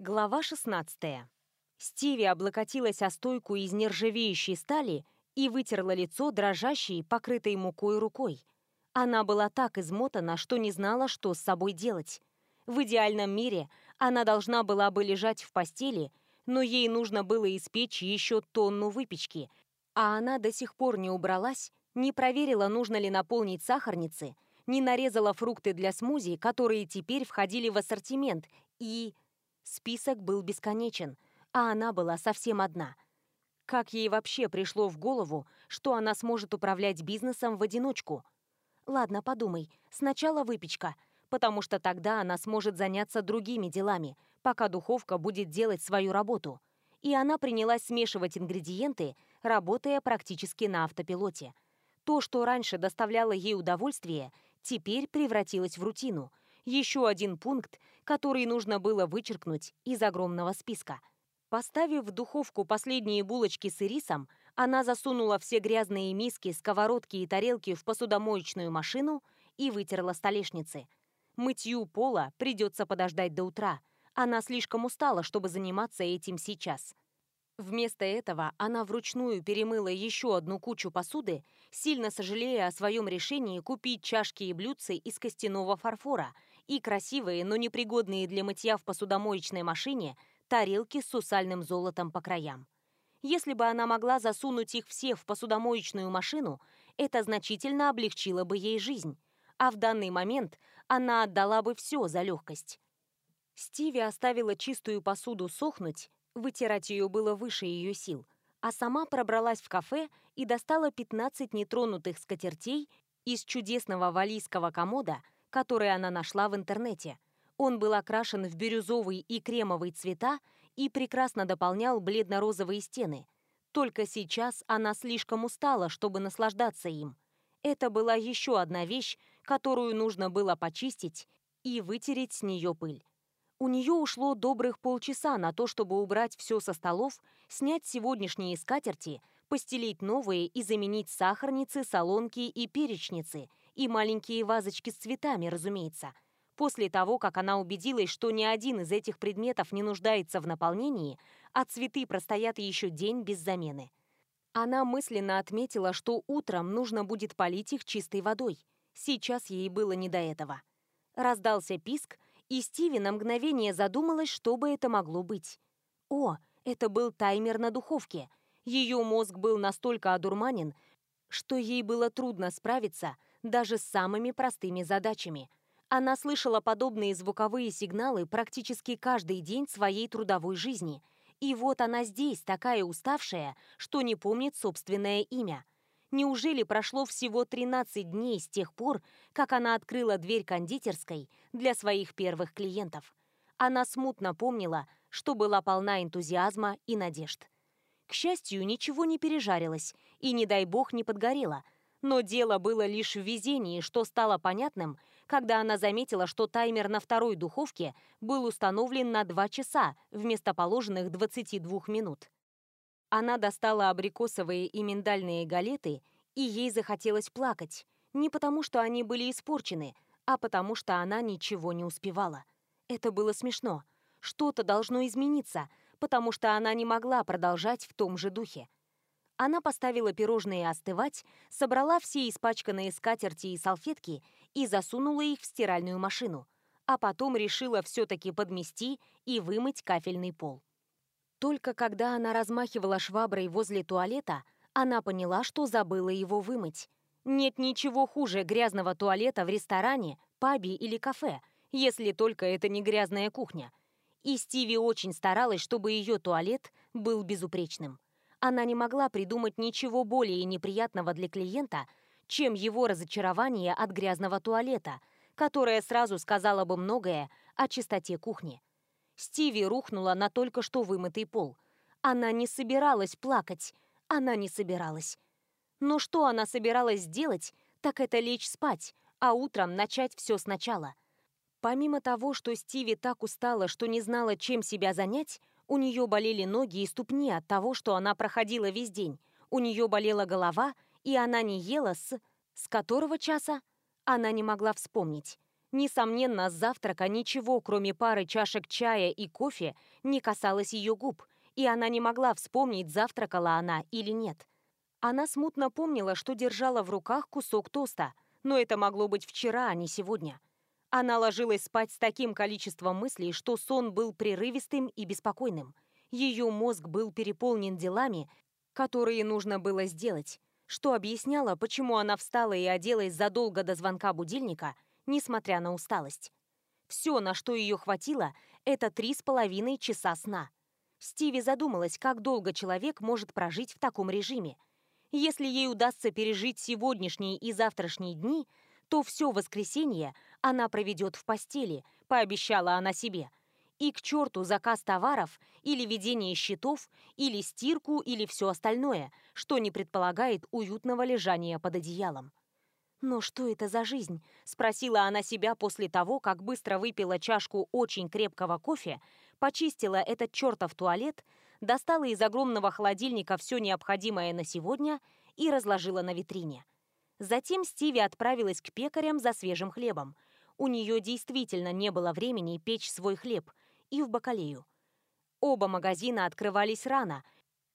Глава 16. Стиви облокотилась о стойку из нержавеющей стали и вытерла лицо дрожащей, покрытой мукой рукой. Она была так измотана, что не знала, что с собой делать. В идеальном мире она должна была бы лежать в постели, но ей нужно было испечь еще тонну выпечки, а она до сих пор не убралась, не проверила, нужно ли наполнить сахарницы, не нарезала фрукты для смузи, которые теперь входили в ассортимент, и... Список был бесконечен, а она была совсем одна. Как ей вообще пришло в голову, что она сможет управлять бизнесом в одиночку? Ладно, подумай, сначала выпечка, потому что тогда она сможет заняться другими делами, пока духовка будет делать свою работу. И она принялась смешивать ингредиенты, работая практически на автопилоте. То, что раньше доставляло ей удовольствие, теперь превратилось в рутину – еще один пункт, который нужно было вычеркнуть из огромного списка. Поставив в духовку последние булочки с ирисом, она засунула все грязные миски, сковородки и тарелки в посудомоечную машину и вытерла столешницы. Мытью пола придется подождать до утра. Она слишком устала, чтобы заниматься этим сейчас. Вместо этого она вручную перемыла еще одну кучу посуды, сильно сожалея о своем решении купить чашки и блюдцы из костяного фарфора – и красивые, но непригодные для мытья в посудомоечной машине тарелки с сусальным золотом по краям. Если бы она могла засунуть их все в посудомоечную машину, это значительно облегчило бы ей жизнь, а в данный момент она отдала бы все за легкость. Стиви оставила чистую посуду сохнуть, вытирать ее было выше ее сил, а сама пробралась в кафе и достала 15 нетронутых скатертей из чудесного валийского комода – которые она нашла в интернете. Он был окрашен в бирюзовый и кремовый цвета и прекрасно дополнял бледно-розовые стены. Только сейчас она слишком устала, чтобы наслаждаться им. Это была еще одна вещь, которую нужно было почистить и вытереть с нее пыль. У нее ушло добрых полчаса на то, чтобы убрать все со столов, снять сегодняшние скатерти, постелить новые и заменить сахарницы, солонки и перечницы, и маленькие вазочки с цветами, разумеется. После того, как она убедилась, что ни один из этих предметов не нуждается в наполнении, а цветы простоят еще день без замены. Она мысленно отметила, что утром нужно будет полить их чистой водой. Сейчас ей было не до этого. Раздался писк, и Стиви на мгновение задумалась, что бы это могло быть. О, это был таймер на духовке. Ее мозг был настолько одурманен, что ей было трудно справиться даже с самыми простыми задачами. Она слышала подобные звуковые сигналы практически каждый день своей трудовой жизни. И вот она здесь, такая уставшая, что не помнит собственное имя. Неужели прошло всего 13 дней с тех пор, как она открыла дверь кондитерской для своих первых клиентов? Она смутно помнила, что была полна энтузиазма и надежд. К счастью, ничего не пережарилось, и, не дай бог, не подгорело – но дело было лишь в везении, что стало понятным, когда она заметила, что таймер на второй духовке был установлен на 2 часа вместо положенных 22 минут. Она достала абрикосовые и миндальные галеты, и ей захотелось плакать, не потому что они были испорчены, а потому что она ничего не успевала. Это было смешно. Что-то должно измениться, потому что она не могла продолжать в том же духе. Она поставила пирожные остывать, собрала все испачканные скатерти и салфетки и засунула их в стиральную машину, а потом решила все-таки подмести и вымыть кафельный пол. Только когда она размахивала шваброй возле туалета, она поняла, что забыла его вымыть. Нет ничего хуже грязного туалета в ресторане, пабе или кафе, если только это не грязная кухня. И Стиви очень старалась, чтобы ее туалет был безупречным она не могла придумать ничего более неприятного для клиента, чем его разочарование от грязного туалета, которое сразу сказала бы многое о чистоте кухни. Стиви рухнула на только что вымытый пол. Она не собиралась плакать, она не собиралась. Но что она собиралась делать, так это лечь спать, а утром начать все сначала. Помимо того, что Стиви так устала, что не знала, чем себя занять, у нее болели ноги и ступни от того, что она проходила весь день. У нее болела голова, и она не ела с... С которого часа? Она не могла вспомнить. Несомненно, с завтрака ничего, кроме пары чашек чая и кофе, не касалось ее губ, и она не могла вспомнить, завтракала она или нет. Она смутно помнила, что держала в руках кусок тоста, но это могло быть вчера, а не сегодня. Она ложилась спать с таким количеством мыслей, что сон был прерывистым и беспокойным. Ее мозг был переполнен делами, которые нужно было сделать, что объясняло, почему она встала и оделась задолго до звонка будильника, несмотря на усталость. Все, на что ее хватило, это три с половиной часа сна. Стиви задумалась, как долго человек может прожить в таком режиме. Если ей удастся пережить сегодняшние и завтрашние дни, то все воскресенье – она проведет в постели, пообещала она себе. И к черту заказ товаров, или ведение счетов, или стирку, или все остальное, что не предполагает уютного лежания под одеялом. «Но что это за жизнь?» – спросила она себя после того, как быстро выпила чашку очень крепкого кофе, почистила этот чертов туалет, достала из огромного холодильника все необходимое на сегодня и разложила на витрине. Затем Стиви отправилась к пекарям за свежим хлебом – у нее действительно не было времени печь свой хлеб и в бакалею. Оба магазина открывались рано,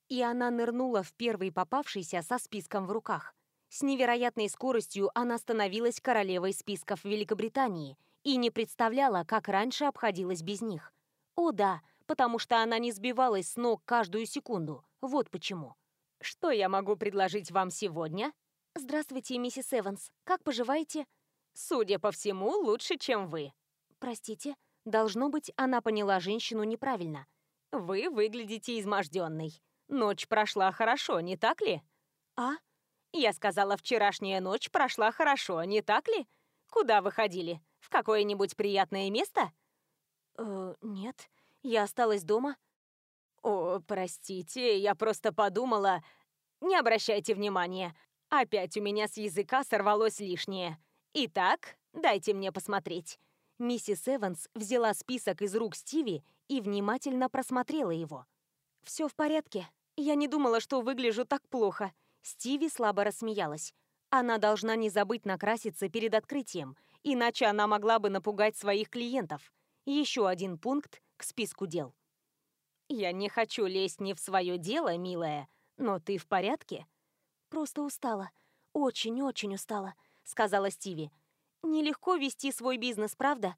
и она нырнула в первый попавшийся со списком в руках. С невероятной скоростью она становилась королевой списков Великобритании и не представляла, как раньше обходилась без них. О да, потому что она не сбивалась с ног каждую секунду. Вот почему. Что я могу предложить вам сегодня? Здравствуйте, миссис Эванс. Как поживаете? Судя по всему, лучше, чем вы. Простите, должно быть, она поняла женщину неправильно. Вы выглядите изможденной. Ночь прошла хорошо, не так ли? А? Я сказала, вчерашняя ночь прошла хорошо, не так ли? Куда вы ходили? В какое-нибудь приятное место? Э, нет, я осталась дома. О, простите, я просто подумала... Не обращайте внимания. Опять у меня с языка сорвалось лишнее. Итак, дайте мне посмотреть. Миссис Эванс взяла список из рук Стиви и внимательно просмотрела его. «Все в порядке. Я не думала, что выгляжу так плохо». Стиви слабо рассмеялась. Она должна не забыть накраситься перед открытием, иначе она могла бы напугать своих клиентов. Еще один пункт к списку дел. «Я не хочу лезть не в свое дело, милая, но ты в порядке?» «Просто устала. Очень-очень устала. — сказала Стиви. «Нелегко вести свой бизнес, правда?»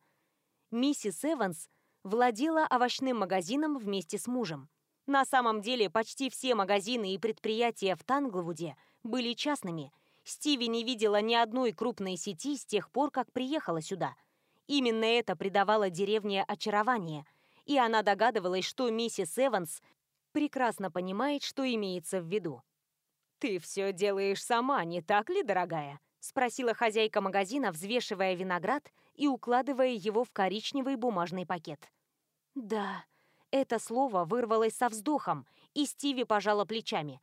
Миссис Эванс владела овощным магазином вместе с мужем. На самом деле почти все магазины и предприятия в Танглвуде были частными. Стиви не видела ни одной крупной сети с тех пор, как приехала сюда. Именно это придавало деревне очарование, и она догадывалась, что миссис Эванс прекрасно понимает, что имеется в виду. «Ты все делаешь сама, не так ли, дорогая?» спросила хозяйка магазина, взвешивая виноград и укладывая его в коричневый бумажный пакет. «Да». Это слово вырвалось со вздохом, и Стиви пожала плечами.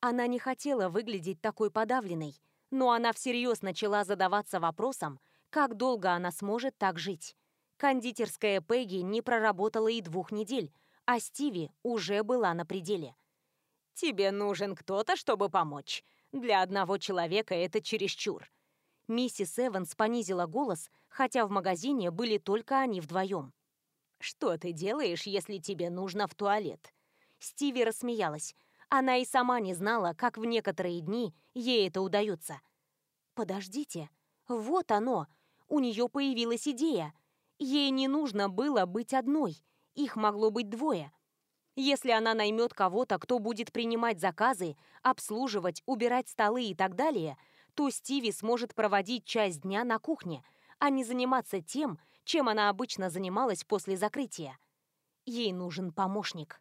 Она не хотела выглядеть такой подавленной, но она всерьез начала задаваться вопросом, как долго она сможет так жить. Кондитерская Пегги не проработала и двух недель, а Стиви уже была на пределе. «Тебе нужен кто-то, чтобы помочь», для одного человека это чересчур. Миссис Эванс понизила голос, хотя в магазине были только они вдвоем. «Что ты делаешь, если тебе нужно в туалет?» Стиви рассмеялась. Она и сама не знала, как в некоторые дни ей это удается. «Подождите, вот оно!» У нее появилась идея. Ей не нужно было быть одной, их могло быть двое. Если она наймет кого-то, кто будет принимать заказы, обслуживать, убирать столы и так далее, то Стиви сможет проводить часть дня на кухне, а не заниматься тем, чем она обычно занималась после закрытия. Ей нужен помощник.